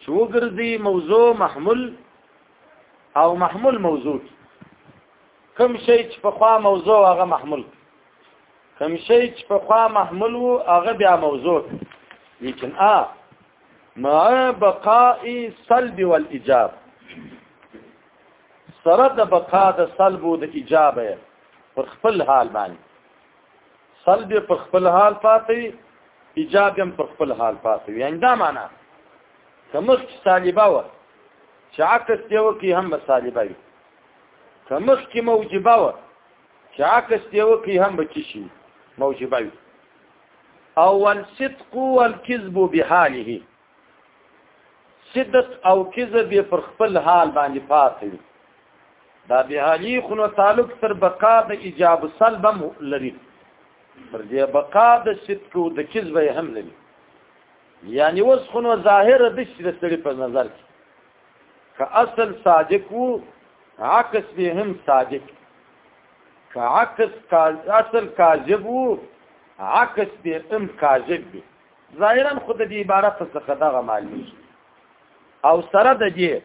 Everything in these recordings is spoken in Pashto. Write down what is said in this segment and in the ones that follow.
چې وګرځي موضوع محمول او محمول موضوع کم شي چې په خوا موضوع هغه محمول کم شي چې په خوا محمول وو هغه بیا موضوع لیکن ا مع بقاء سلب والاجاب سره د بقا د سلب او د اجابه پر خپل حال باندې سلب په خپل حال پاتې ایجاب هم په خپل حال پاتې یعنی دا معنا کمخ سالبه و چې عکس دی وکي هم به سالبه وي کمخ کې موجبه و چې عکس دی وکي هم به چی شي موجبه وي او الصدق والكذب بحاله صدق او کذب پر خپل حال باندې پاتې وي دا به حالي خونو تعلق تر بقا د ایجاب سلب لري پر دې بقا د صدق او د کذب هم لري یعنی اوس خونو ظاهر د شر سړي په نظر کې که اصل صادق وو عکس به هم صادق که عکس اصل کاذب وو عکس به هم کاذب وي ظاهرا خود د عبارت څخه دغه معلوم او سره د دې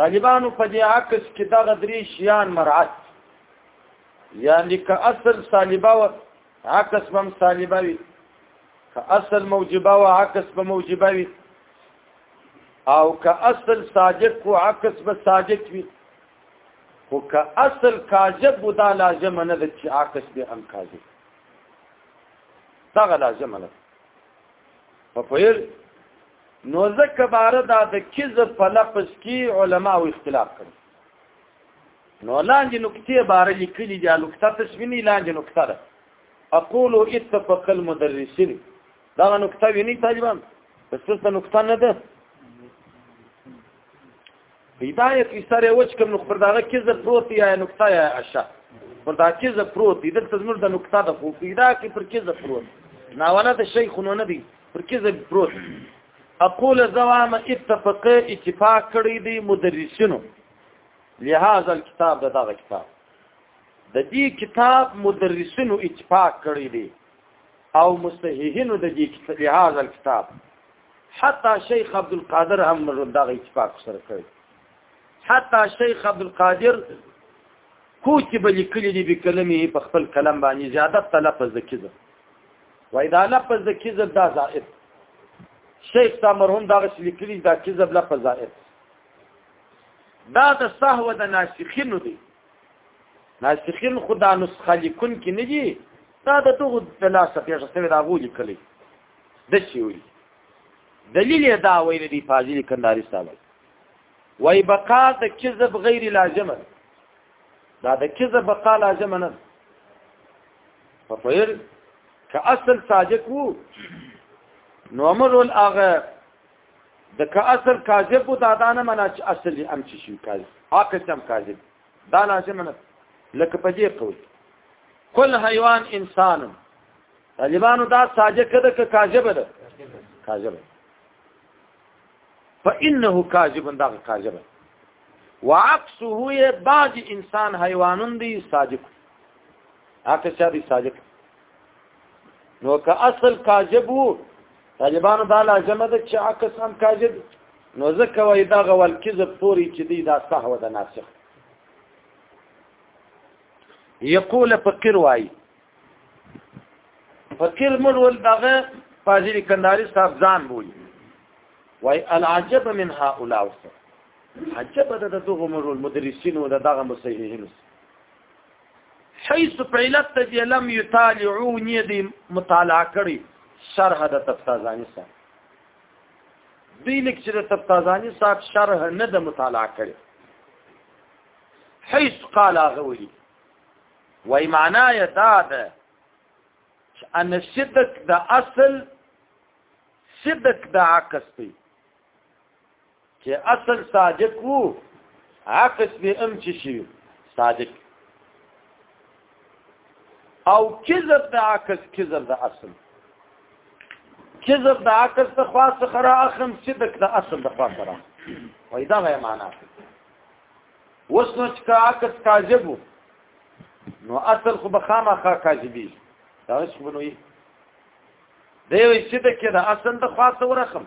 طالبانو په دې عکس کې دغه درې شیان مرعت یعنی که اصل سالبه و عکس بم سالبه وي که اصل موجبه و عکس به موجبه وي او که اصل ساجد کو عکس به ساجد وي خو که اصل کاجب و دا لازم نه ده چې عکس به هم کاجب دغه لازم نه په پیر نو ځکه بار دا د کذب په لفظ کې علما او اختلاف کړي نو لاندې نکته بار لیکلي دي نکته تسمینی لاندې نکته ده اقول اتفق المدرسين دا نکته ویني طالبان بس څه نکته نه ده هدايه کې سره وچ کوم نو پر داغه کې زه پروت یا نقطه یا اشا پر دا کې زه پروت دي دلته زموږ د نقطه د خو پیدا کې پر کې زه پروت ناونه د شي خونو نه دي پر کې زه پروت اقول زوام اتفق اتفاق کړی دی مدرسینو لهذا الكتاب دا دغه کتاب د دې کتاب مدرسینو اتفاق کړی دی او مستهیهینو د دې کتاب هاذا کتاب حتی شیخ عبد القادر هم مر دغه اتفاق سره کړی حتی شیخ عبد القادر کوچ به لیکلی دی به کلمه په خپل کلم باندې زیادت تلفظ کیږي وای دا لفظ د کذب دا زائد شیخ تا مرحوم دا غس لیکلی دا کذب لفظ زائد دا د سهو د ناسخینو دی ناسخین خدا نسخه لیکون کې نه دي دا د دغه د لاسه پیښه سره دا غو لیکلي د شي وي دلیل دا ویل دی فاضل کنداري صاحب وای بقا د کذب غیر لازمه دا د کذب بقا لازمه نه په فعل که اصل صادق وو نو امر الاغه د که اصل کاذب و دا دا نه منه چې اصل یې هم چې شي کاذب حق سم کاذب دا لازم نه لکه په دې قول کل حیوان انسان طالبانو دا صادق ده که کاذب ده کاذب فانه کاذب دا کاذب وعكسه یې بعض انسان حیوانون دي صادق هغه چې دي صادق نو که اصل کاذب وو طالبانو دا لازمه ده چې عکس هم کاذب نو ځکه وای دا غول کذب توري چې دی دا صحوه ده ناسخ یقول فقیر وای فقیر مول ول دغه فاضل کنداری صاحب ځان بولی وای العجب من هؤلاء عجب ده دغه مول مدرسین او دغه مصححین حيث فعلت ته چې لم يطالعون دي مطالعه کړي شرح د تفتازانی صاحب دوی لیک چې د تفتازانی صاحب شرح نه د مطالعه کړي حيث قال غوي وای معنا یې دا ده چې ان صدق د اصل صدق د عکس دی چې اصل صادق وو عکس به ام چې شي صادق او کذب د عکس کذب د اصل کذب د عکس د خاص خره اخم صدق د اصل د خاص خره وای دا غي معنا وسنو چې عکس کاذب نو اصل خو بخامه خا کاذبی دا څه بنوي دی وي چې د کې د اصل د خاص ورخم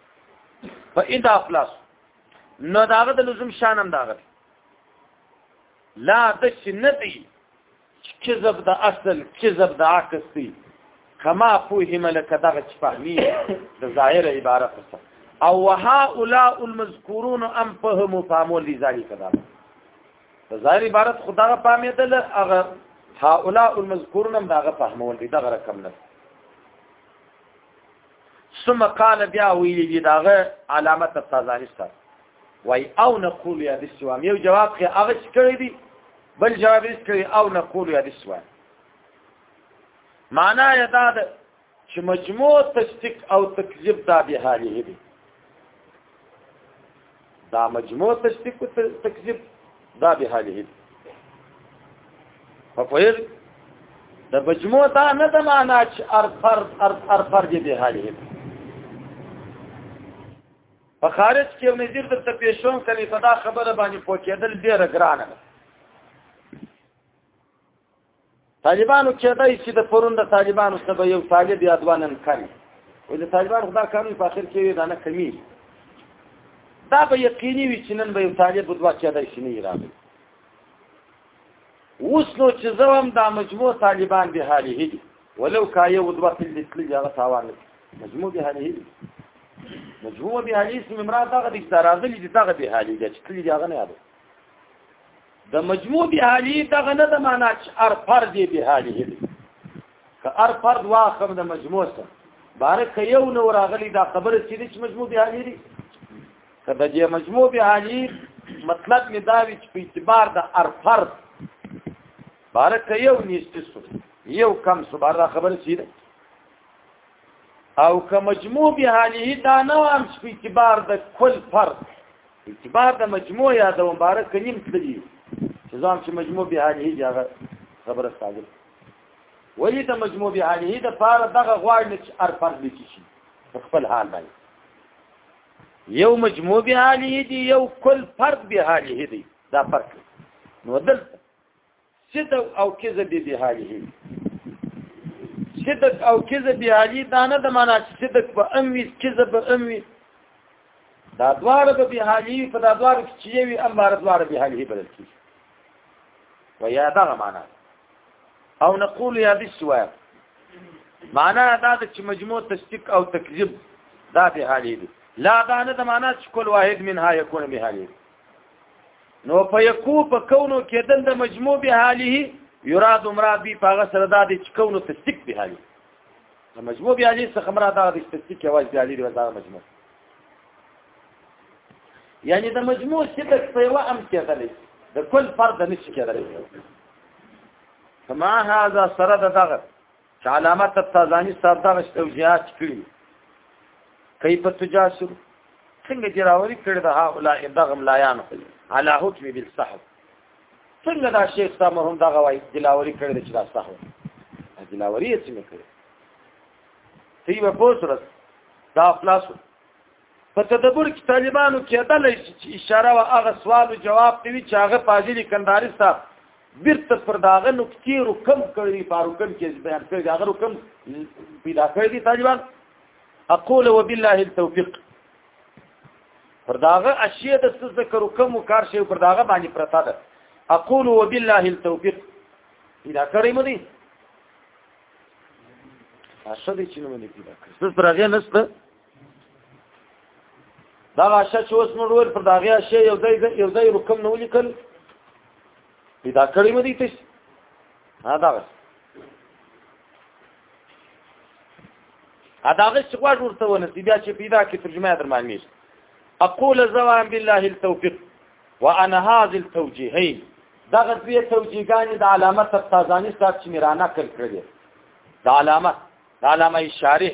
په اذا خلاص نو داغه د لزوم شان هم داغه لا د شنتی کذب د اصل کذب د عکس دی کما فهم لك دغه فهمي د ظاهر عبارت څه او وهؤلاء المذكورون ام فهموا فهموا لذلك دا د ظاهر عبارت خدغه فهمیدل هغه هؤلاء المذكورون هم دغه فهمول دي دغه رقم نه ثم قال بیا ویلی دی داغه علامه تفسازانی سره وای او نقول یا دسوام یو جواب خې هغه کړی دی بل جواب یې کړی او نقول یا دسوام معنا یې دا ده چې مجموع تصدیق او تکذیب دا به حالې دي دا مجموع تصدیق او تکذیب دا به حاله په پوهر د مجموع دا نه د معنا چې ار فرد ار ار فرد به حاله په خارج کې یو نظیر درته پیښون کړي په دا خبره باندې پوهېدل ډېر ګرانه ده طالبانو کې دای چې د پرون د طالبانو سبا یو طالب یا دوانن کړي او د طالبانو خدا کارونه په اخر کې دا نه کمی دا به یقیني وي چې نن به یو طالب دوا کې دای شي نه راغلی اوس نو چې زوم دا مجموع طالبان به حالي هدي ولو کا یو دوا تل دې تل هغه تاوان مجموع به حالي هدي مجموع به حالي اسم مراد هغه د ترازل دي هغه به حالي دي چې تل هغه نه یادو د مجموع به حالی دغه نه د معنا چې ار فرد به حالی دی که ار فرد واخم د مجموع سره بارک یو نو راغلی دا خبره چې د مجموع به حالی دی که د دې مجموع به حالی مطلب می دا وی چې په اعتبار د ار فرد بارک یو نشته سو یو کم سو بار دا خبره چې ده او که مجموع به حالی دا نه وام چې په اعتبار د کل فرد اعتبار د مجموع یا د مبارک نیم تللی چې ځان چې مجموع به هغه هغه خبره ثابت ولی د مجموع به هغه د پار دغه غواړ نه چې ار فرض لیکي شي خپل حال باندې یو مجموع به هغه دی یو کل فرد به هغه دی دا فرق نو دلته صدق او کذب به حاله صدق او کذب به حاله دا نه د معنا چې صدق به اموي کذب به اموي دا دواړه به حاله په دا دواړه کې چې وي امر دواړه به حاله بدل کی و یا دا معنا او نقول یا دې سوای معنا دا چې مجموع تصدیق او تکذیب دا به حاله دي لا دا نه د معنا چې کول واحد منها یکون به حاله نو په یکو په کونو کېدل د مجموع به حاله یراد مراد به په غسر د دې چې کونو تصدیق به حاله د مجموع به حاله څخه مراد هغه د تصدیق یواز به حاله دی دا مجموع یعنی د مجموع صفت په یو ام کېدل د کل فرد نشي کېدل کما هاذا سره د دغه چې علامه تفتازانی صاحب دا توجیهات کړی کوي په تجاسر څنګه چې راوري کړی د هؤلاء دغم لایانو علا حکم بالصحو څنګه دا شیخ صاحب هم دغه وای دلاوري کړی چې دا صحو دلاوري یې څنګه کړی تی په پوسره دا خلاصو په تدبر کې طالبانو کېدل چې اشاره او هغه سوال او جواب کوي چې هغه فاضل کنداري صاحب بیرته پر داغه نقطې رو کم کړی فاروقم کې بیان کړی هغه رو کم پیدا کړی دي طالبان اقول وبالله التوفيق پر داغه اشیاء د څه ذکر کم او کار شی پر داغه باندې پرتا ده اقول وبالله التوفيق پیدا کړی مې اشهد چې نو مې پیدا کړ څه سره غنسته دا غاشه چې اوس موږ ور پر دا غیا شی یو ځای یو ځای رقم نه ولیکل پیدا کړی مې دي تاسو ها دا غاشه دا غاشه چې غواړ ورته ونه بیا چې پیدا کې ترجمه در معنی اقول زوان بالله التوفيق وانا هذه التوجيهين دا غوی توجیهګانی د علامه تفتازانی صاحب چې میرانه کړ کړی د علامه د علامه شارح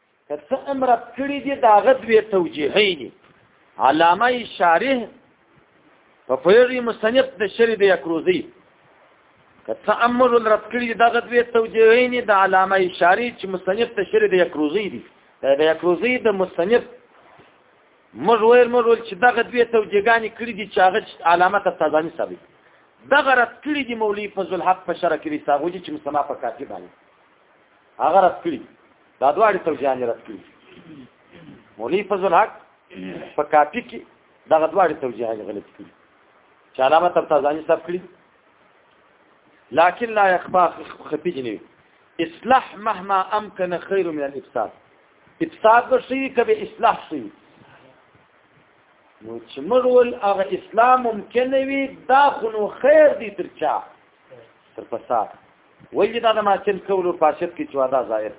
کته امرت کړی دی دا غد وی توجیهین علامه شارح په فیری مصنف د شری د یکروزی کته امر رد کړی دی دا غد وی توجیهین د علامه شارح چې مصنف د شری د یکروزی دی د یکروزی د مصنف موږ ویل موږ ول چې دغه دوی توجیهګانی کړی دي چې هغه علامه ته تازانی ثابت دغه رد کړی دی مولوی فضل حق په شرع کې دی ساغوجي چې مسما په کافي باندې هغه رد کړی دا دواړي توجیهان رد کړي مولوی فضل الحق په کاپی کې دغه دواړي توجیهان غلط کړي چې علامه تبتازانی صاحب کړي لكن لا يخفى خفي جنوي اصلاح مهما امكن خير من الافساد افساد شي کبه اصلاح شي نو چې مرول هغه اسلام ممکن وي دا خو نو خیر دی ترچا تر فساد وایي دا د ماچن کولو پاشت کې چې واده ظاهر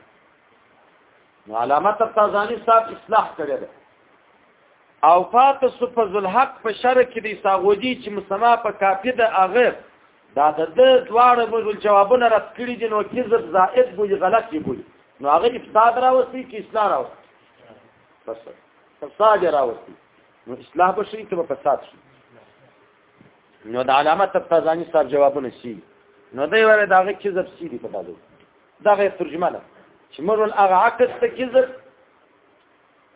نو علامه تفتازانی صاحب اصلاح کړی دی او فات صفز الحق په شر کې دی ساغوجی چې مسما په کافی د اغه دا د دواړو مجل جوابونه رد کړی دي نو کذب زائد بوج غلط دی بوج نو هغه افساد راوستي کې اصلاح راوستي فساد راوستي نو اصلاح به شي ته فساد شي نو د علامه تفتازانی صاحب جوابونه شي نو دی وایي دا غي کذب سي دي په دغه دا غي ترجمه ده چې مر هغه عکس ته کذب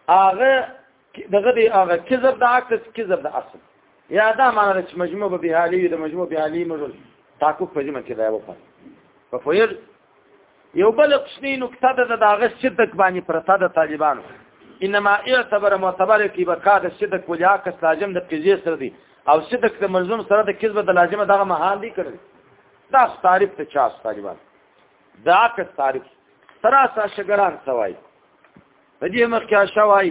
هغه دغه دی هغه کذب د عکس کذب د اصل یا دا معنی چې مجموع به بهالي د مجموع بهالي مر تاکو په جمع کې دا وپه په فویر یو بل کوچنی نقطه ده د هغه صدق باندې پرته د طالبانو انما اعتبر معتبر کی بقا د صدق وجا کس لازم د قضیه سره دی او صدق د ملزم سره د کذب د لازمه دغه مهال دی کړی دا تعریف ته چا طالبان دا کس تعریف تراسا شګران سوای په دې مخ کې شوای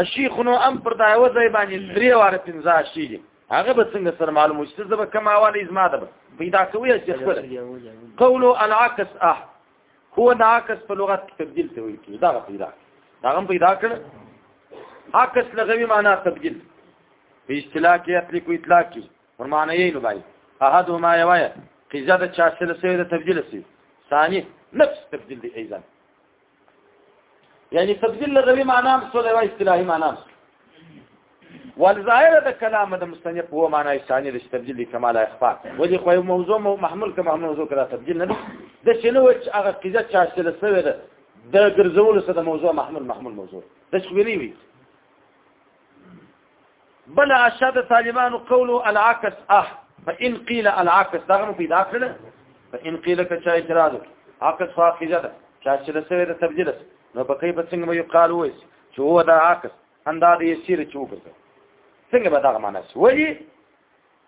اشیخونو ام پر دایو ځای باندې لري واره پنځه شي هغه به څنګه سره معلومه شي زه به کوم حواله زما ده پیدا کوي چې خپل قول العکس اه هو العکس په لغت کې تبديل ته وایي دا پیدا دا هم پیدا کړ عکس لغوي معنا تبديل په اصطلاح کې اطلاق او اطلاق کې ور معنی یې نو بای احدهما یوایا قیزه د چا سره سره تبديل شي ثاني نفس تبديل دی ایزان یعنی تبدیل لغوي معنی هم څه دی اصطلاحي معنی هم والظاهر د کلام د مستنیف هو معنی ثاني د تبدیل کمال اخفاء ولي خو موضوع محمول کما موضوع کړه تبدیل نه د شنو هغه قضیه چا چې لسوي ده د ګرځول سره موضوع محمول محمول موضوع د شویری وي بل اشد طالبان قول العكس اه فان قيل العكس دا مو پیدا کړل فان قيل کچا اعتراض عكس فاخذه ده چا چې لسوي د تبديل نو په کې په څنګه مې قال وې چې هو دا عكس انداز یې سیر چوبته څنګه به دا معنی وي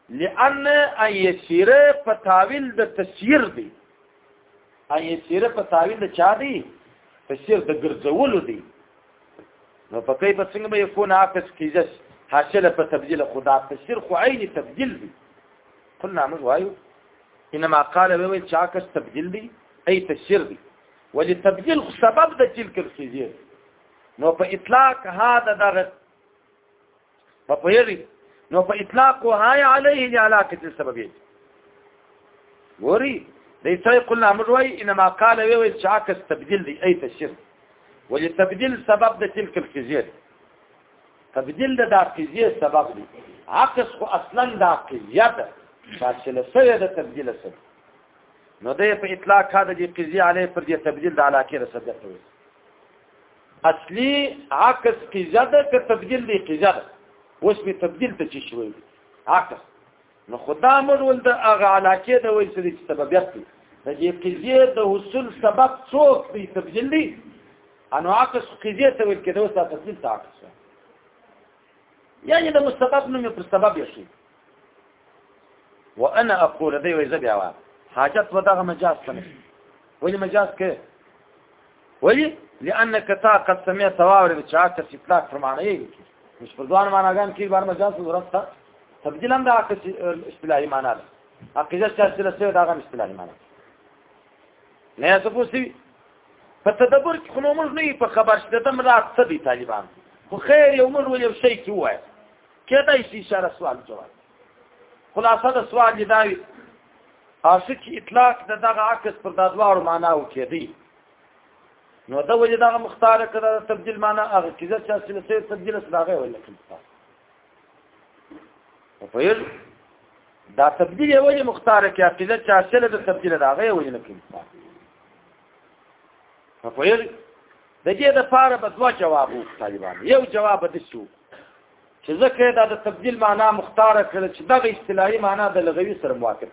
لأن ان يسير په تاویل د تسير دی ان يسير په تاویل د چا دی تسير د ګرځولو دی نو په کوي په څنګه به يكون عاقس کیږي حاصله په تبديل خدا تسير خو عین تبديل دی قلنا موږ وایو انما قال وی چې عاقس تبديل دی اي تسير دی ولتبديل سبب د تلك الخزير نو په اطلاق هذا دغه په پوهیږي نو په اطلاق وهای علیه دی علاقه دې سبب ګوري دی څای قلنا موږ وای انما قال وی وی چې عکس تبديل دی اي تشر ولې تبديل سبب د تلک الفزير تبديل د داقیزه سبب دی عکس خو اصلا داقیزه ده فاصله سره د تبديل سره نو دې په اطلاق هدا دې قضيه عليه پر دې تبديل د علاقه رسدته وي اصلي عکس قیزه ده که تبدیل دی قیزه ده اوس می تبدیل ته چی شوی عکس نو خدا مر ول د هغه علاقه د وې سړي سببیت دی د دې قضیه د حصول سبب څوک دی تبدیل دی انو عکس قضیه ته ول کېدو ساعت تبدیل عکس یعنی د مسبب نوم پر سبب یې شي وانا اقول دی وای زبیا وا حاجت و دغه مجاز کنه ولی مجاز کې ولی لانك تا قد سمعت واور بچا ته اطلاق فرمانه یې مش په ځوان معناګان کې بار مجاز ضرورت تا تبدیل هم د اصطلاحي معنا ده عقیده چې اصله څه دغه اصطلاحي معنا نه یې څه پوسی په تدبر کې خو موږ نه په خبر شته تم رات څه دي طالبان خو خیر یو موږ ولې شي کې وای کېدای شي اشاره سوال جواب خلاصه د سوال دی دا اسی چې اطلاق د دغه عکس پر د دواړو معناو کې دی نو دا وجه دغه مختار کړه د تبديل معنی هغه کیزه چې اصل سره تبديل سره هغه ولا کوم په یل دا تبديل یو وجه مختار کړه کیزه چې اصل د تبديل هغه ولا کوم په پوهیږ د دې د پاره به دوه جواب وو طالبان یو جواب د شو چې ځکه دا د تبديل معنا مختار کړ چې دغه اصطلاحي معنا د لغوي سره موافق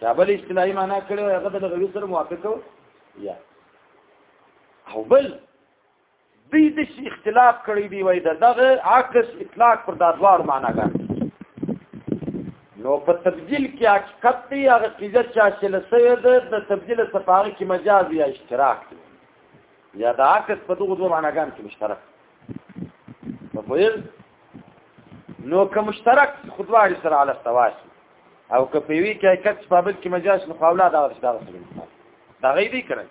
چا بل اصطلاحي معنا کړو هغه د لغوي سره موافق یا او بل دوی د شي اختلاف کړی دی وای دا دغه عکس اطلاق پر دا دوار معنا کوي نو په تبديل کې حقیقت دی هغه قیزه چې حاصل شوی ده د تبديل سفاره کې مجاز یا اشتراک دی یا دا عکس په دغه دوه معناګان کې مشترک په پوهیږئ نو که مشترک خودواري سره علی التواش او که په وی کې کڅ په بل کې مجاز نو قولا دا ورته دا غي دی کړی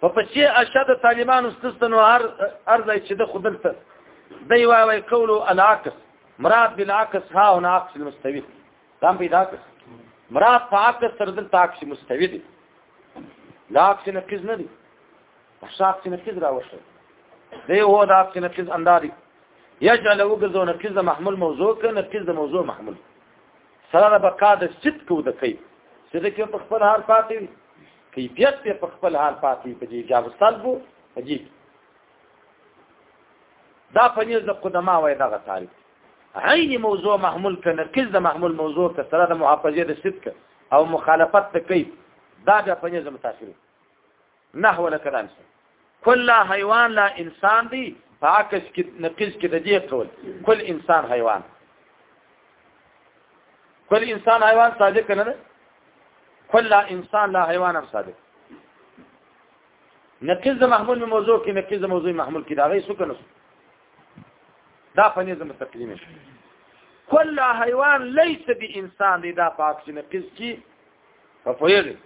په پچې اشد طالبان استستنو هر ارزای چې د خودلته دی وای وای قولو العکس مراد بالعکس ها او عکس المستوي تام پیدا کړ مراد په عکس سره دلته عکس مستوي دی لا عکس نه کز نه دی په عکس نه کز راوښه دی هو د عکس نه کز انداري يجعل وګرځو نه کز محمول موضوع ک نه کز موضوع محمول سره بقا د صدق او د کیف صدق په خپل حال پاتې کیفیت په خپل حال پاتې په دې جواب سلب په دې دا په نیز د قدما وای دغه تعریف عین موضوع محمول ک نقیز د محمول موضوع ک سره د محافظه د صدق او مخالفت د کیف دا د په نیز متاثر نحو لکلام کل حیوان لا انسان دی په عکس کې نقیز کې د دې قول کل انسان حیوان کل انسان حیوان صادق نه ده کل لا انسان لا حیوان هم صادق نقیز محمول په موضوع کې نقیز موضوع محمول کې دا غي سو کنه دا په نظم تقدیم کل حیوان ليس بانسان دی دا په عکس نقیز کې په پوهیږي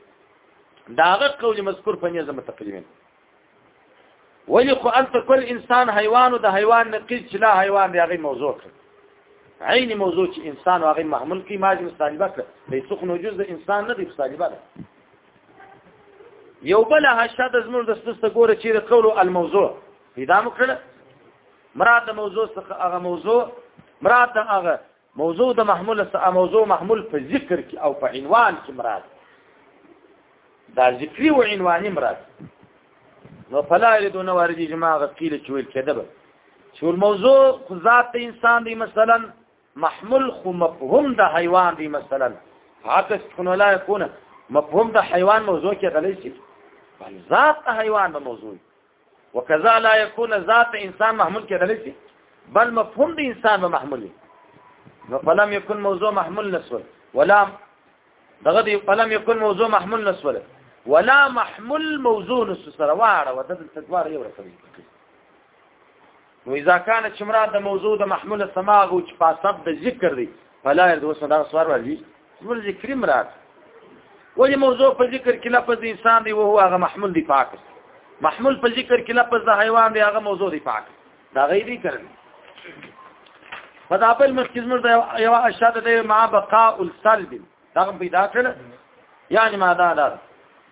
داغه قول مذکور په نظم تقریبا ولی خو انت کل انسان حیوان او د حیوان نقیز چې لا حیوان دی هغه موضوع کړ عین موضوع چې انسان او هغه محمول کی ماجم طالبه کړ د سخن جز د انسان نه دی طالبه ده یو بل هشاد زموږ د ستاسو ګوره چې د قول الموضوع پیدا مکړه مراد د موضوع څخه هغه موضوع مراد هغه موضوع د محمول سره موضوع محمول په ذکر کې او په عنوان کې مراد دا ذکری او عنواني مراد نو فلا يردون وارد جماع غقيل چويل كذب شو الموضوع ذات د انسان دی مثلا محمول خو مفهوم د حیوان دی مثلا عکس خو لا يكون مفهوم د حیوان موضوع کې غلې شي بل ذات حیوان د موضوع وکذا لا يكون ذات انسان محمول کېدل شي بل مفهوم د انسان به محمول وي نو فلم يكن موضوع محمول نسول ولا دغه دی فلم يكن موضوع محمول نسول ولا محمول موضوع نسول سره واړه وته د تدوار یو رسوي نو اذا كان چې مراد د موضوع د محمول سماع او چې په سب د ذکر دی فلا يرد وسه دا سوار ورځي موږ ذکر مراد ولې موضوع په ذکر کې لفظ انسان دی او هو هغه محمول دی پاک محمول په ذکر کې لفظ د حیوان دی هغه موضوع دی پاک دا غیبی کړی په دا په مسجد مرده یو اشهد دی ما بقاء السلب دا پیدا کړل یعنی ما دا دا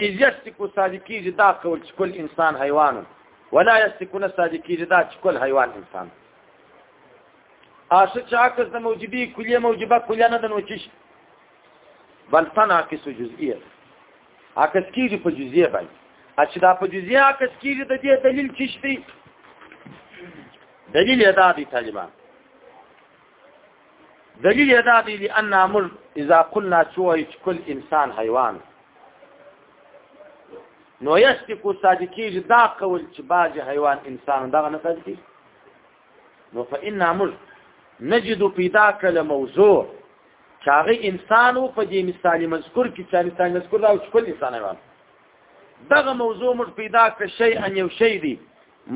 یستکو صادقی جدا کول چې کل انسان حیوان ولا یستکو نه صادقی جدا چې کل حیوان انسان آسه چا کس د موجبی کلیه موجبه کلیه نه د نوچش بل تناقص جزئیه عکس کیږي په جزئیه باندې چې دا په جزئیه عکس کیږي د دې دلیل چشتي دلیل ادا دي طالبان دلیل یې دا دی لأن امر اذا قلنا چوي چې کل انسان حیوان نو یشتی کو صادقی دا قول چې باج حیوان انسان دا نه صادقی نو فإن امر نجد پیدا کله موضوع چاغه انسان او په دې مثال مذکور کې چې مثال مذکور دا چې کل انسان حیوان دغه موضوع مر پیدا کړ شی ان یو شی دی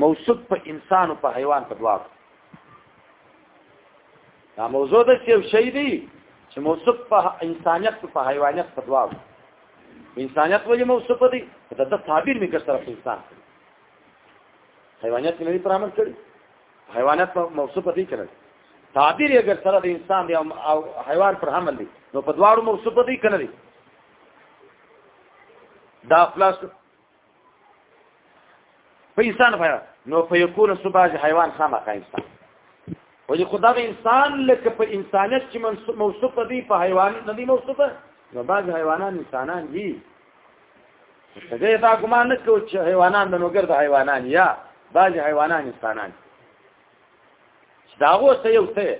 موصوف په انسان او په حیوان په دواړو دا موضوع د څه شي دی چې موصوف په انسانيت او په حیوانيت په دواړو انسانيت ولې موصوف دی دا د تعبیر مې کړ سره انسان حیوانيت مې پر عمل کړی حیوانات موصوف دي کړل تعبیر اگر سره د انسان دی او حیوان پر حمل دی نو په دواړو موصوف دي کړل دا خلاص په انسان فائدہ نو فیکون سباج حیوان خامخا انسان وجه خدا به انسان لکه په انسانیت چې موصوف دی په حیوان نه دی موصوف نو بعض حیوانان انسانان دي دې دا ګمان نه کوي چې حیوانان د نوګر د حیوانان یا بعض حیوانان انسانان داغو ته یو ته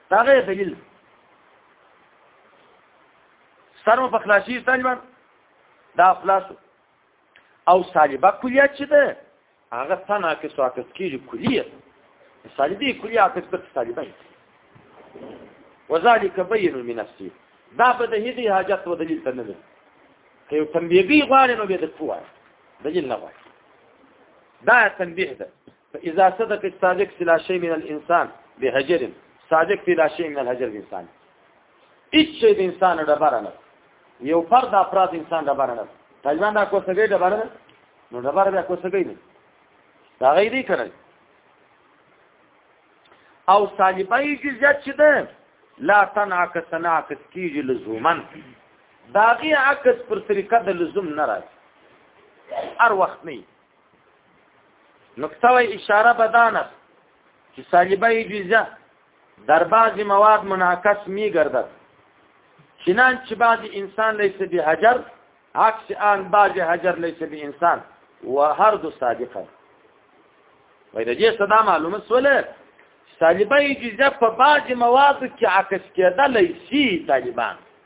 هغه دلیل سرو په خلاصي طالبان دا خلاص او طالبه کلیات چې ده هغه څنګه کې سواکت کیږي کلیه طالبي کلیات د طالبان وذلك بين من نفسي دا په دې دي حاجت و دلیل ته نه ده که یو تنبیه غواړي نو به د کوه دلیل نه غواړي دا تنبیه ده فاذا صدق الصادق في لا شيء من الانسان بهجر صادق في لا شيء من الهجر الانسان هیڅ شی د انسان د بارنه یو فرد افراد انسان د بارنه طالبان دا کوسګي د بارنه نو د بارنه کوسګي نه دا غي دی کړل او طالبای چې زیات شې ده لا تنعکس تنعکس کیږي لزومن داغي عکس پر طریقه د لزوم نه راځي هر وخت نه نقطه وی اشاره بدانه چې سالبه جزا در بعضی مواد منعکس می گردد چنانچه بعضی انسان لیس به حجر عکس آن بعضی حجر لیس به انسان و هر دو صادقه وای د دې صدا معلومه سوله طالبان اجازه په بعض موادو کې عکس کېدلای شي طالبان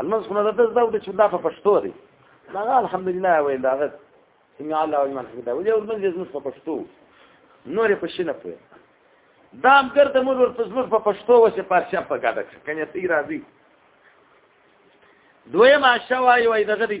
المنځ خو نه ده زده وکړي چې دا په پښتو دی هغه الحمدلله ویل دا هغه سمع الله لمن حمده ولې المنځ یې زموږ په پښتو نورې په شي نه پوهې دا هم ګرده مور ورته زموږ په پښتو وسې پارچه په ګاډه کړه کنې ته راځي دویم عشا وایي وایي دغه دی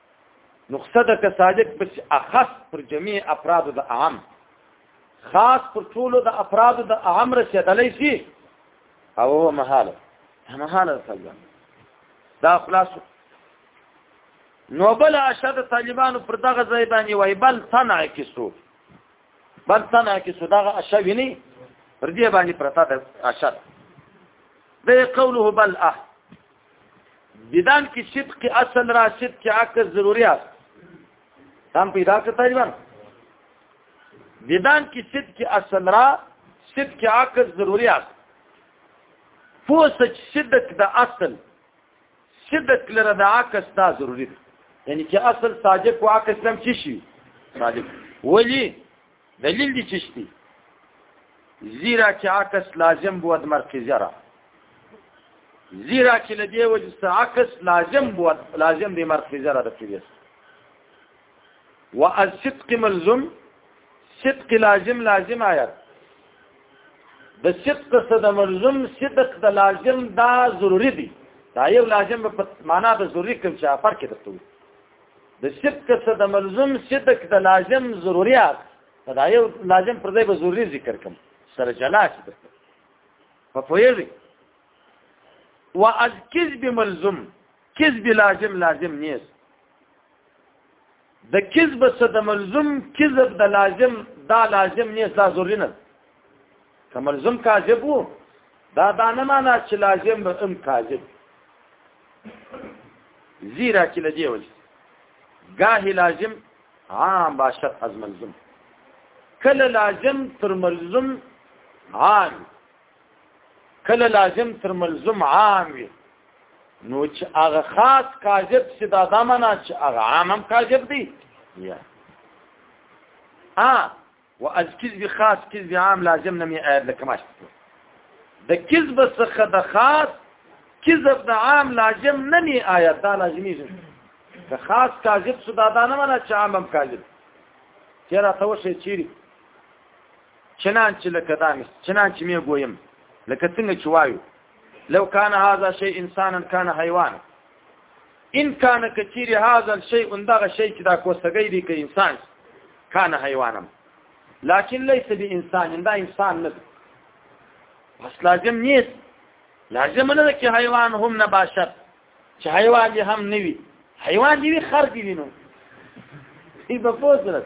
نقصد کسالک بس اخص پر جميع افراد د عام خاص پر ټولو د افراد د عام رسیدلې شي او هو محاله محاله څنګه دا خلاص نو بل اشد طالبانو پر دغه ځای باندې وای بل تنع کیسو بل تنع کیسو دغه اشوی نه پر دې باندې پرتا د اشد د قوله بل اه دیدان کی صدق اصل را صدق عکس ضروری است هم پیدا کرتا جوان دیدان کی صدق اصل را صدق عکس ضروری است فوسچ صدق د اصل صدق لره د عکس دا ضروری دی یعنی چې اصل صادق او عکس لم چی شي صادق ولی دلیل دی چشتی زیرا چې عکس لازم بود مرکزی را زیرا چې لدی وجه عکس لازم بود لازم دی مرکزی را د فیس والصدق ملزم صدق لازم لازم آیت د صدق صد ملزم صدق د لازم دا ضروری دی دا یو لازم په معنا د ضروری کوم چې فرق درته د شرک څخه د ملزم شرک د لازم ضرورت دا یو لازم پر ځای به ضروری ذکر کوم سره جلا شي په پوهیږي و از کذب ملزم کذب لازم لازم نیست د کذب څخه د ملزم کذب د لازم دا لازم نیست دا ضروری نه که ملزم کاذب وو دا دا نه معنا چې لازم به ام کاذب زیرا کې لدی وجه گاه لازم عام باشد از ملزم کله لازم تر ملزم عام کله لازم تر ملزم عام وي نو چې هغه خاص کاذب چې دا دمنه چې هغه عام هم کاذب دی یا ا و از کذب خاص کذب عام لازم نه می آیت لکه ماش د کذب څخه د خاص کذب د عام لازم نه می آیت دا لازمی دی که خاص کاذب صدا دا نه معنی چې عام هم کاذب چیرې ته وشه چیرې چنان چې لکه دا مې چنان چې مې ګویم لکه څنګه چې وایو لو کان هاذا شی انسانا کان حیوان ان کان کثیر هاذا الشیء اندغه شی چې دا کوسګی دی که انسان کان حیوانم لكن ليس بإنسان دا إنسان نده بس لازم نيت لازم نده كي حيوان هم نباشر چې حیوان دې هم نوي حیوان دې خر دې وینو ای په فوزرت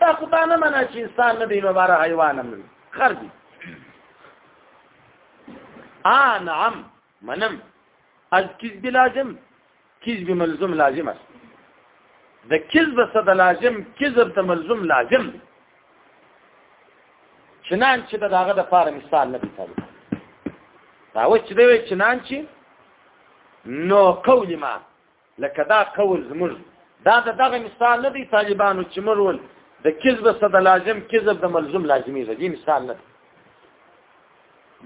دا خو دا نه منع چې انسان نه دی نو بار حیوان هم خر دې آه نعم منم از کذب لازم کذب ملزم لازم است د کذب صد لازم کذب ته ملزم لازم دی چنان چې د داغه د پاره مثال نه پیتل دا و چې دی چنان چې نو قول ما لکه دا قول زموږ دا د دغه مثال نه دی طالبانو چې موږ ول د کذب څخه د لازم کذب د ملزم لازمي دی مثال نه دی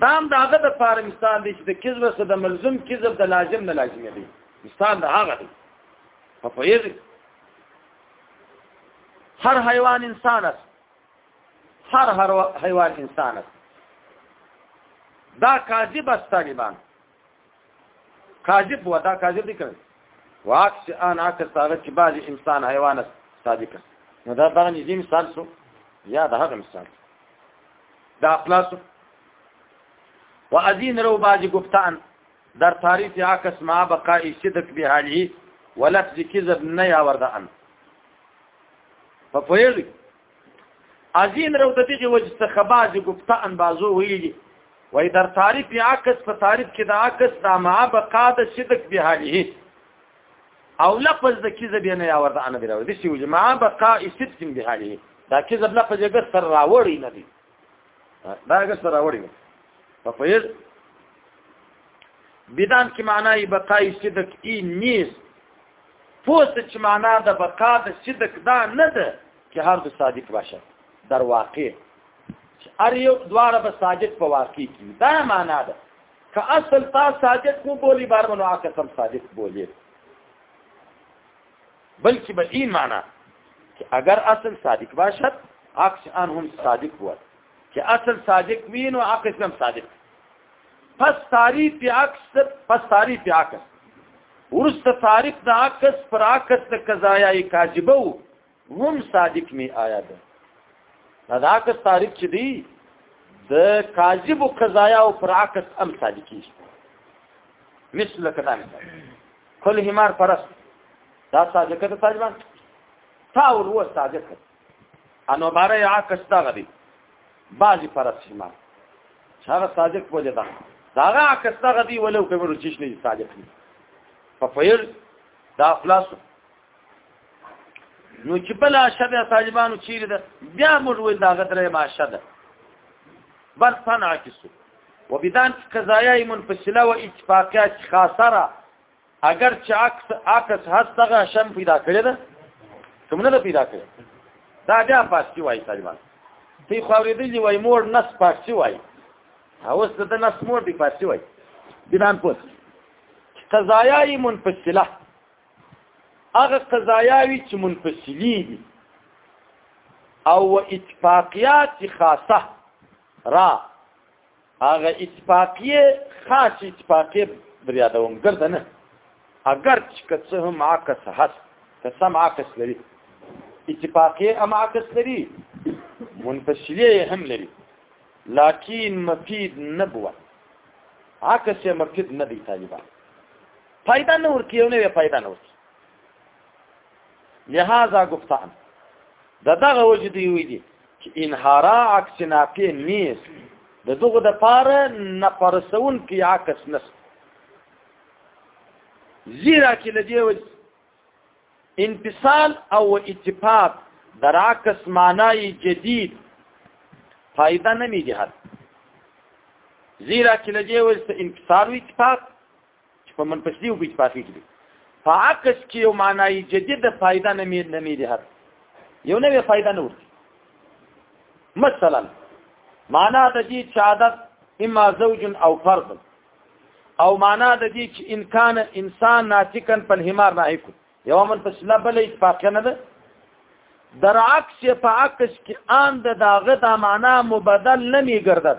دا هم د هغه د پاره مثال دی چې د کذب څخه د ملزم کذب د لازم نه لازمي دی مثال د هغه دی په فیض هر حیوان انسان است هر هر حیوان انسان است دا کاذب است طالبان کاذب و دا کاذب دي کړي واکس ان عکس هغه چې بعضی انسان حیوان صادق نو دا دا نږدې مثال شو یا دا هغه مثال دا خلاص و ازین رو بعضی گفتان در تعریف عکس ما بقای صدق به حالی ولفظ کذب نه یاورده ان په پویل ازین رو د دغه وجه څخه باز ګفته ان بازو ویلي وای در تعریف عکس په تعریف کې د عکس د ما بقا د صدق به حاله او لفظ د کذب نه یا ورته ان دراوي د سی وجه ما بقا صدق به حاله دا کذب لفظ یې ګر سر راوړی نه دی دا هغه سره وړي په فیض بدان کې معنی بقای صدق ای نیست پوست چې معنا د بقا د صدق دا نه ده چې هر د صادق باشه در واقع چې ار یو دواره به صادق په واقع کې دا معنا ده که اصل تا صادق کو بولی بار منو عاقسم صادق بولی بلکه به این معنی که اگر اصل صادق باشد عکس آن هم صادق بود که اصل صادق وین و عکس هم صادق پس تعریف عکس پس تعریف عکس ورست تعریف د عکس پر عکس د قضایای کاذبه و هم صادق می آیاد دا عکس تعریف چې دی د کاذب و قضایا او پر عکس هم صادقی مثل کلام کل همار پرس دا صادقه ته طالبان تاول هو صادقه انو باره یا عکس دا غدي بعضی پرس همار هغه صادق بوله دا داغه عکس دا غدي ولو کوم رچش نه صادق نه په فعل دا خلاص نو چې بل شبه طالبانو چیرې ده بیا موږ ویل دا غدره ما شده بل صنع کیسو وبدان قضایای منفصله و اتفاقیات خاصره اگر چې عکس عکس هڅه شم پیدا کړی ده کوم نه پیدا کړی دا بیا پاستی وای طالبان تی خو اوریدلی وای مور نس پاستی وای اوس د نس مور دی پاستی وای بدان پوت قضایای منفصله هغه قضایاوی چې منفصلی دي او اتفاقیات خاصه را هغه اتفاقیه خاص اتفاقیه بریادوم ګرځه نه اگر چې که څه هم عکس هست که سم عکس لري اتفاقیه هم عکس لري منفصلیه هم لري لكن مفيد نبوه عکس یې مفید نه دی طالبان فائدہ نه ورکی یو نه فائدہ نه ورکی لہذا گفتان د دغه وجدي وی دي چې انهارا عکس ناپی نیس د دغه د پاره نه پرسون کې عکس نس زیرا کې لدی و انفصال او اتفاق در عکس معنی جدید فائدہ نه میږي هر زیرا کې لدی و انفصال او اتفاق چې په منفسدي او بیچ پاخي کې په عکس کې یو معنی جدید فائدہ نه مې نه مې ده یو نوې فائدہ نه ورته مثلا معنا د دې چې عادت اما زوج او فرد او معنا د دې چې ان کان انسان ناتکن په همار نه ایکو یو من په سلا بلې اتفاق نه ده در عکس په عکس کې ان د داغه د معنا مبدل نه می ګرځد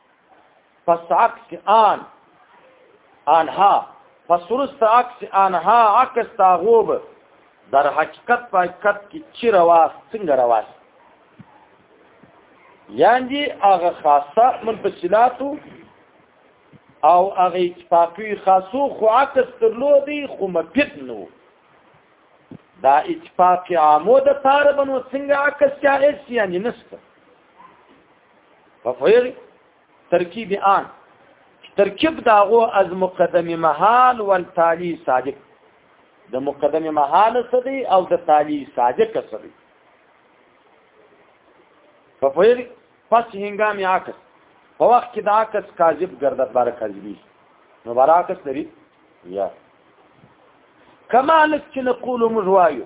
پس عکس آن آنها پس رست عکس آنها عکس تاغوب در حقیقت په حقیقت کې چی رواست څنګه رواست یعنی هغه خاصه منفصلاتو او هغه اتفاقی خاصو خو عکس ترلو دی خو مفید نو دا اتفاق عامو د پاره بنو څنګه عکس جائز یعنی نشته په فویری ترکیب آن ترکیب داغو از مقدم محال والتالی صادق د مقدم محال صدی او د تالی صادق صدی په فویری پس هنګام عکس په وخت کې د عکس کاذب گردد بار کاذبی نو بار عکس لري یا کما لک چې نقول مجوایو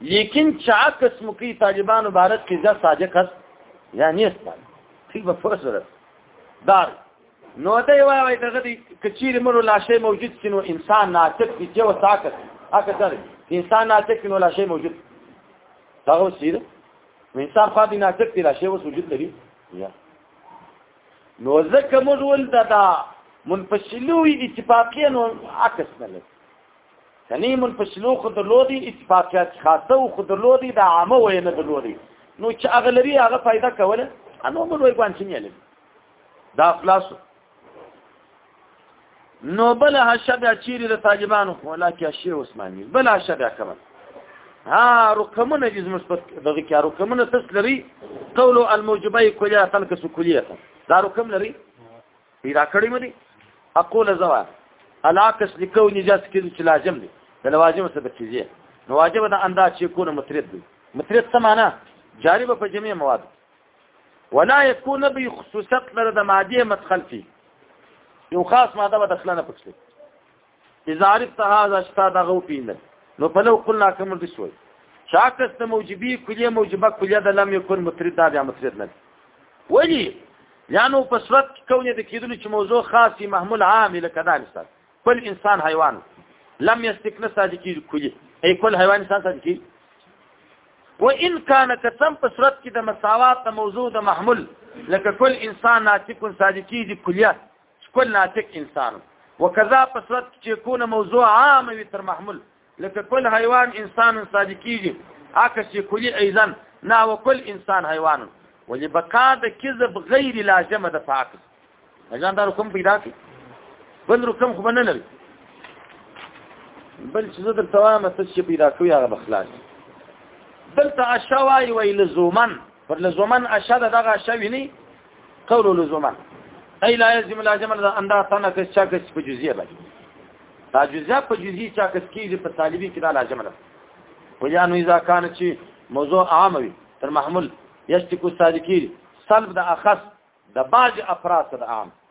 لیکن چا قسم کی طالبان بارک کی جا ساجه کس یا نیست بارک تی با فرس ورس دار نو ته یو وای دغه دی کچیر مرو لاشه موجود سينو انسان ناطق دی جو ساکت اګه سره انسان ناطق نو لاشه موجود دغه سیر انسان خو دی ناطق دی لاشه وس وجود لري یا نو ځکه موږ ول دا منفصلوي اتفاقی نو عکس نه لري کني من فصلو خو درلودي اتفاقیات خاصه خو درلودي د عامه وې نه درلودي نو چې اغلبي هغه فائدہ کوله انو من وې ګوان چنيل دا خلاص نو بل هشبه چیرې د طالبانو خو لا کې شی عثماني بل هشبه کمن ها رقمونه دې زموږ په دغه کې رقمونه تسلري قول الموجبه کلیه تنکس کلیه دا رقم لري پیدا کړی مې اقول زوا علاقه لیکو نجاس کې چې لازم دي د لوازم څخه بچیږي نو واجب ده انداز چې کونه مترد دي مترد څه معنا جاری په جميع مواد ولا يكون بخصوصت لره د ماده مدخل فيه یو خاص ماده به داخله نه پکې اذا عرفت هذا شتا دغه وپیندل نو فلو قلنا کوم دي شوي شاکس د موجبي کلیه موجبه کلیه د لم یکن مترد دا بیا مترد نه ولی یانو په صورت کې کونه د کیدل چې موضوع خاصي محمول عام لکه دا مثال کل انسان حیوان لم یستکن صادقی کلیه ای کل حیوان انسان صادقی و ان کان کتم په صورت کې د مساوات د موضوع د محمول لکه کل انسان ناطق صادقی دی کلیه شکل ناطق انسان وکذا په صورت چې کونه موضوع عام وي تر محمول لکه کل حیوان انسان صادقیږي اکه چې کلی ایزن نه وکل انسان حیوان ولې بقا د کذب غیر لازمه د فاقد اجان دا رقم پیدا کی بل رقم خو نه لري بل چې زه توامه څه شي پیدا کوي هغه بخلاص دلته اشوای ویل زومن پر لزومن اشد دغه شوی نه قول لزوما اي لا يلزم لازم ان دا تنه کې چا کې په جزئيه باندې دا جزئيه په جزئي چا کې کېږي په طالبي کې دا لازم نه وجانو اذا كان شي موضوع عام وي تر محمول يشتكو صادقي سلب د اخص د باج افراد د عام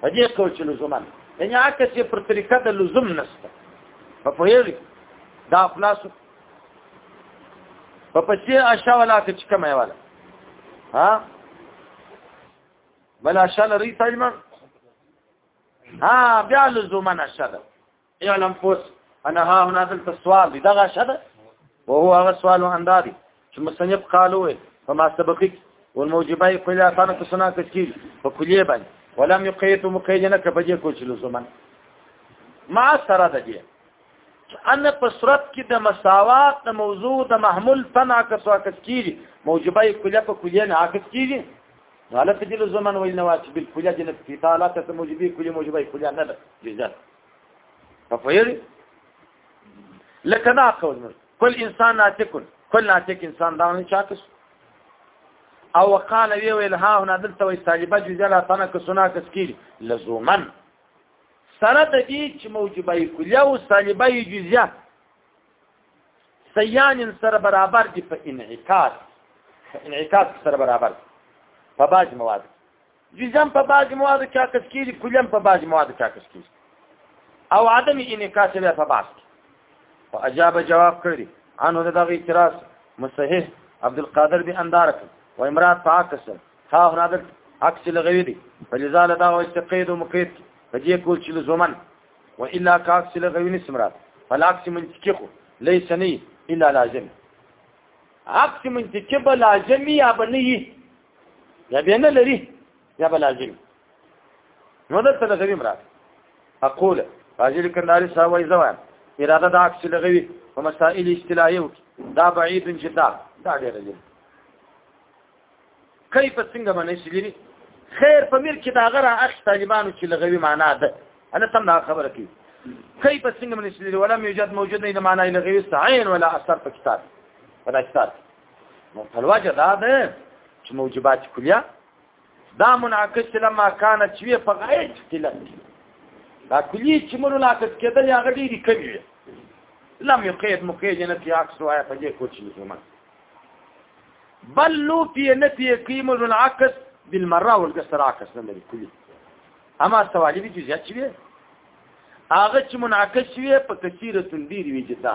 په دې کو چې لزومن یعنی هغه چې پر طریقه د لزوم نشته په پوهیږي دا خلاص په پچې اشا ولا کې کوم ایواله ها بل اشا لري تاجمن ها بیا لزومن اشا ده اعلم فوس انا ها هنا دلته سوال دی دغه شته او هو هغه سوال انداري چې مصنف قالو فما سبقك والموجبای کله اسانه کو سنا کثیر په کلیه باندې ولم یقیت مقیدنه کپجه کوچلو زمان ما سره د دې ان په صورت کې د مساوات د موضوع د محمول تنا کسو عکس کیږي موجبه کلیه په کلیه نه عکس کیږي غلط دي زمن ویل نه واچ بل کلیه جنت فی تعالی ته موجبه کلیه موجبه کلیه نه ده جزاء په فیر لکه دا قول مر کل انسان ناتکن کل ناتک انسان دا نه چاکس او وقال وی ویل ها هنا دلته وی طالبه جزیه لا تنه که سنا کس کی لزومن سره د دې چې موجبه کلیه او طالبه جزیه سیان سره برابر دي په انعکاس انعکاس سره برابر په باج مواد جزم په بعض مواد کې عکس کیږي کلم په بعض مواد کې عکس کیږي او عدم انعکاس به په بعض کې فاجاب جواب کړی انو دغه اعتراض مصحح عبد القادر به اندارک و امرات فاکس ها هنا د عکس لغوی دی فلذال دا او استقید او مقید فدی کول چې زمن و الا کاکس لغوی نسمرات فلاکس منطقی خو ليس نه الا لازم عکس منطقی به لازمي یا بنی یا به نه لري یا به لازم نو دلته د غوي مراد اقول راځي کنداري صاحب وایي زوان اراده د عکس لغوي په مسائل اصطلاحي دا بعید جدا دا ډېر دی کیف څنګه باندې شلري خیر په میر کې دا غره اخ طالبانو چې لغوي معنا ده انا تم دا خبره کوي کیف څنګه باندې شلري ولا موجود موجود نه معنا لغوي استعين ولا اثر په کتاب ولا کتاب نو پلواجه دا ده چې موجبات کلیه دا منعکس لما کان چې په غیر اختلاف دا کلیه چې مونږ لاکت کېدل هغه ډېری کمی وي لم يقيد مقيد نفي عكس وایا په دې کوچ نه بل لو في نفي قيم العكس بالمره والقصر عكس نه لري کلی اما سوالي به جزئیات شي هغه چې منعکس شي په کثیره تندیر وی جدا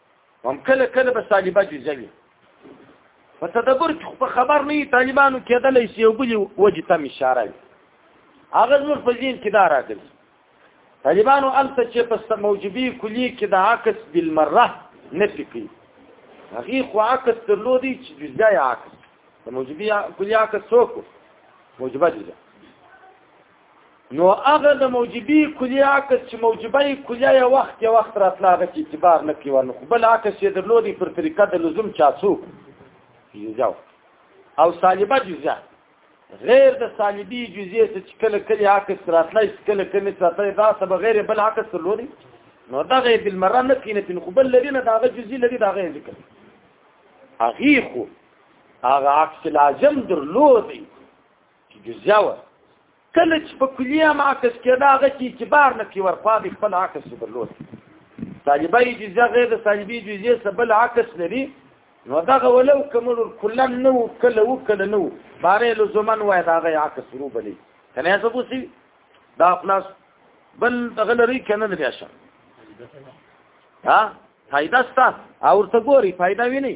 هم کله کله به طالبه جزه وي په تدبر کې په خبر نه طالبانو کېدلی شي یو بل وجه ته اشاره وي هغه زموږ په ذهن کې دا راغلی طالبانو هلته چې په موجبي کلي کې د عکس بالمره نه فکري هغې خو عکس درلودی چې جزا یې عکس د موجبي کلي عکس څوک موجبه جزا نو هغه د موجبي کلیه عکس چې موجبه کلیه یو وخت یو وخت راتله هغه چې اعتبار نه کوي نو بل عکس یې درلودي پر طریقه د لزوم چا څوک جزا او سالبه جزا غیر د سالبي جزئیه چې کله کله عکس راتله چې کله کله راتله دا سبب غیر بل عکس درلودي نو دا غیر بل مره نه کینې تن خو بل لري نه دا غیر جزئي لري دا غیر ذکر هغه خو هغه عکس لازم درلودي چې جزیه وه کله چې په کلیه هم عکس کېده هغه کې اعتبار نه کوي ورخوا د خپل عکس یې درلود طالبه یې جزیه غیر د طالبي جزیې څه بل عکس لري نو دغه ولو کمل کلا نه و کله و کله نه و بارې له زمن وای دا غي عکس رو بلی کنه څه بوسي دا خلاص بل دغه لري کنه لري اشه ها فائدہ ستا او ورته ګوري فائدہ ویني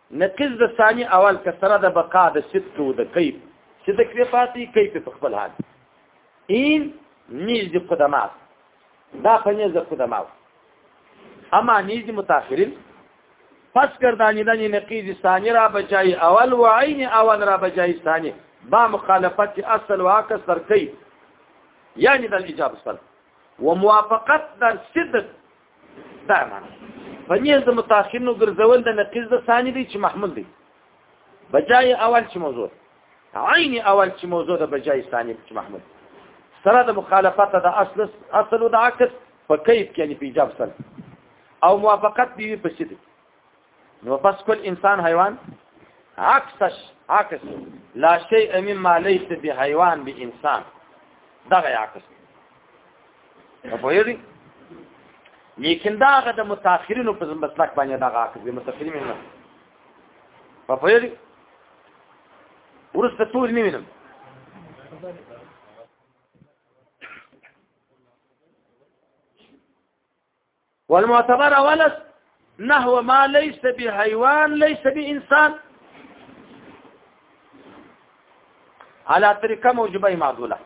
نقیض د ثاني اول کسره د بقا د صدق او د کیف صدق به پاتې کیف په خپل حال این نیز د قدمات دا په نیز د قدمات اما نیز د متأخرین پس گردانیدن نقیض ثانی را بجای اول و عین اول را بجای ثانی با مخالفت اصل و عکس در کی یعنی در اجاب سر و موافقت در صدق دا معنی په نیز د متأخرینو ګرځول د نقیز د ثاني دی چې محمول دی بجای اول چې موضوع عین اول چې موضوع د بجای ثاني چې محمول سره د مخالفت د اصل اصل د عکس په کیف کې یعنی په ایجاب سره او موافقت دی په سید نو پس کل انسان حیوان عکسش عکس لا شیء مما لیس به حیوان به انسان دغه عکس په یری لیکن داغه د متأخرینو په مسلک باندې دغه عکس د متأخرین نه په یری ورسته ټول نیمنم والمعتبر اولس نحو ما ليس بحيوان ليس بانسان على طريقه موجبه معدوله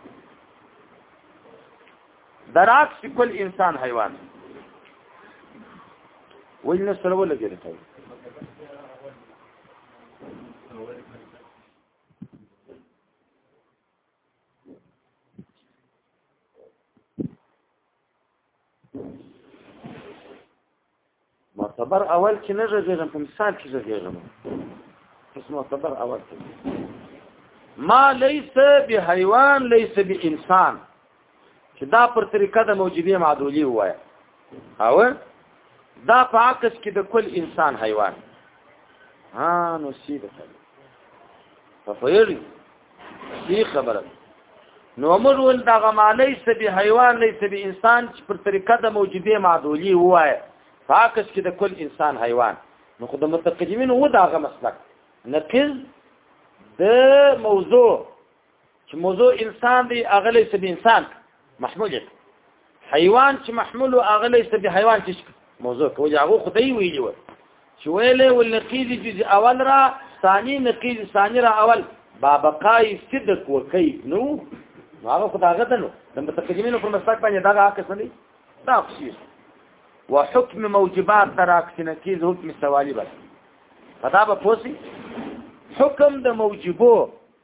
درعكس كل انسان حيوان وين سره ولګره معتبر اول کې نه غږیږم په مثال کې غږیږم پس معتبر اول کې ما ليس بحيوان ليس بانسان چې دا پر طریقه د موجبه معدولی وایي او دا په عکس کې د کل انسان حیوان ها نو سیده کړي په فیر دې خبره نو موږ ول دا غمانه سبي حیوان نه سبي انسان چې پر طریقه د موجوده معدولي وای فاکس کې د کل انسان حیوان نو خو د متقدمین و داغه مسلک نقل د موضوع چې موضوع انسان دی هغه ليس به انسان محمول دی حیوان چې محمول او هغه ليس به حیوان چې موضوع کوي هغه خدای ویلی و چې ویلې ولقید جز اول را ثانی نقید ثانی را اول بابقای صدق وکي نو هغه خدای غته نو د متقدمینو پر مسلک باندې دا حق سني دا خصيص وحكم موجبات تراکت نکیز حکم سوالی بس پدا به پوسی حکم د موجبو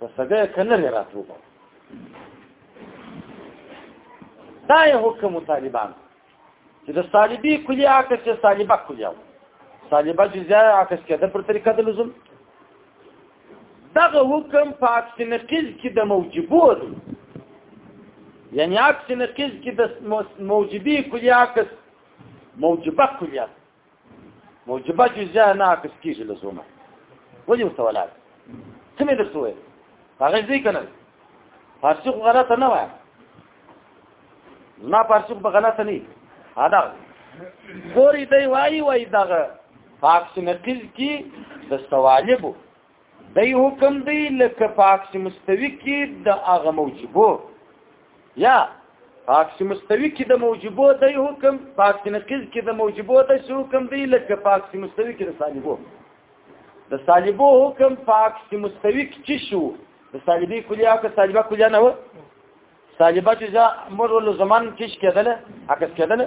په سده کنه نه راتلو دا یو حکم طالبان چې د طالبي کلیه عکس چې طالبه کلیه طالبه جزیه عکس کې د پر طریقه د لزوم دغه حکم په عکس نقیز کې د موجبو دی یعنی عکس نقیز کې د موجبي کلیه عکس موجبه کلیه موجبه جزا نه عکس کیږي لزومه ولې ورته ولاړ څه مې درته وې هغه ځی کنه فارسی خو غلطه نه وای ما فارسی خو غلطه نه ادا ګوري دی وای وای دغه فاکس نقل کی د سوالبو دی حکم دی لکه په عکس مستوي کې د هغه موجبو یا په عکس مستوي کې د موجبو دی حکم په عکس نقیز کې د موجبو د حکم دی لکه په عکس مستوي کې د سالبو د سالبو حکم په عکس مستوي کې چی شو د سالبي کلیه او سالبه کلیه نه و سالبه چې مر ول زمان کش کېدله عکس کېدله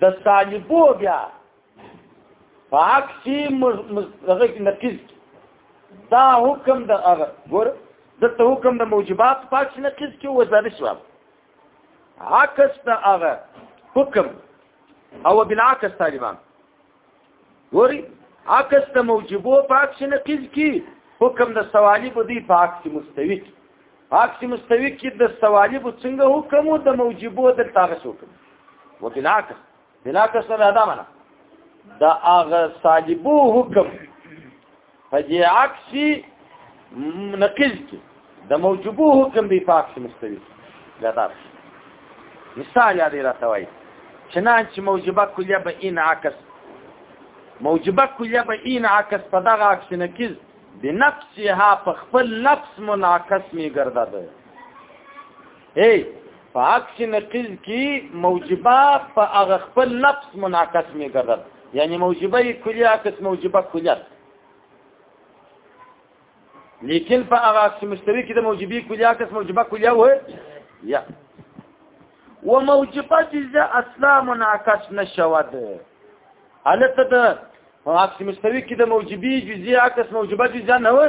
د طالبو بیا فاکسی هغه نقیز دا حکم د هغه ګور د ته حکم د موجبات فاکس نقیز کې وزن شو عکس د هغه حکم او بالعکس طالبان ګوري عکس د موجبو پاک شنه قیز کی حکم د سوالی په دی پاک کی مستوی کی پاک کی مستوی کی د سوالی په څنګه حکم او د موجبو د تاغه حکم وبالعکس بلاکس نه دا معنا دا هغه سالبو حکم په دې عکس نقیز کې د موجبو حکم دی په عکس مستوي دا دا مثال یاد راته وایي چنانچه موجبه کلیه به این عکس موجبه کلیه به این عکس په دغه عکس نقیز بنفسها په خپل نفس منعکس می ګرځاده اے په عکس نقیز کی موجبه په هغه خپل نفس منعکس می ګرځد یعنی موجبه کلی عکس موجبه کلیت لیکن په هغه عکس مستوی کې د موجبه کلی عکس موجبه کلیه و یا وموجبه جزء اصلا منعکس نشود حالت د عکس مستوی کې د موجبه جزء عکس موجبه جزء نه و